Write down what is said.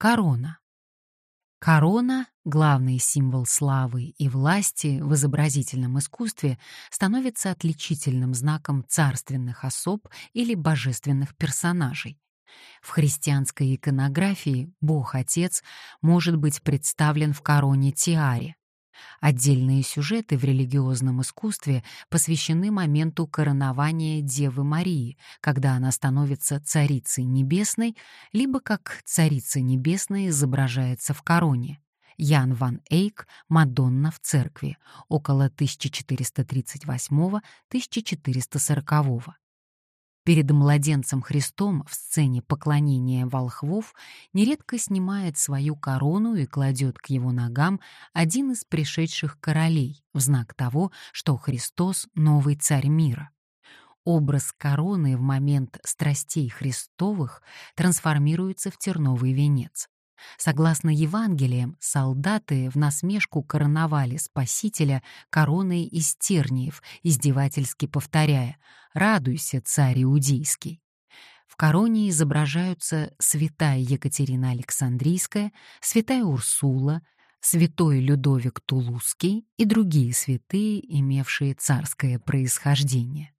Корона. Корона, главный символ славы и власти в изобразительном искусстве, становится отличительным знаком царственных особ или божественных персонажей. В христианской иконографии Бог-Отец может быть представлен в короне тиаре, Отдельные сюжеты в религиозном искусстве посвящены моменту коронования Девы Марии, когда она становится царицей небесной, либо как царица небесная изображается в короне. Ян ван Эйк «Мадонна в церкви» около 1438-1440. Перед младенцем Христом в сцене поклонения волхвов нередко снимает свою корону и кладет к его ногам один из пришедших королей в знак того, что Христос — новый царь мира. Образ короны в момент страстей Христовых трансформируется в терновый венец. Согласно Евангелиям, солдаты в насмешку короновали Спасителя короной из терниев, издевательски повторяя «Радуйся, царь Иудейский». В короне изображаются святая Екатерина Александрийская, святая Урсула, святой Людовик Тулузский и другие святые, имевшие царское происхождение.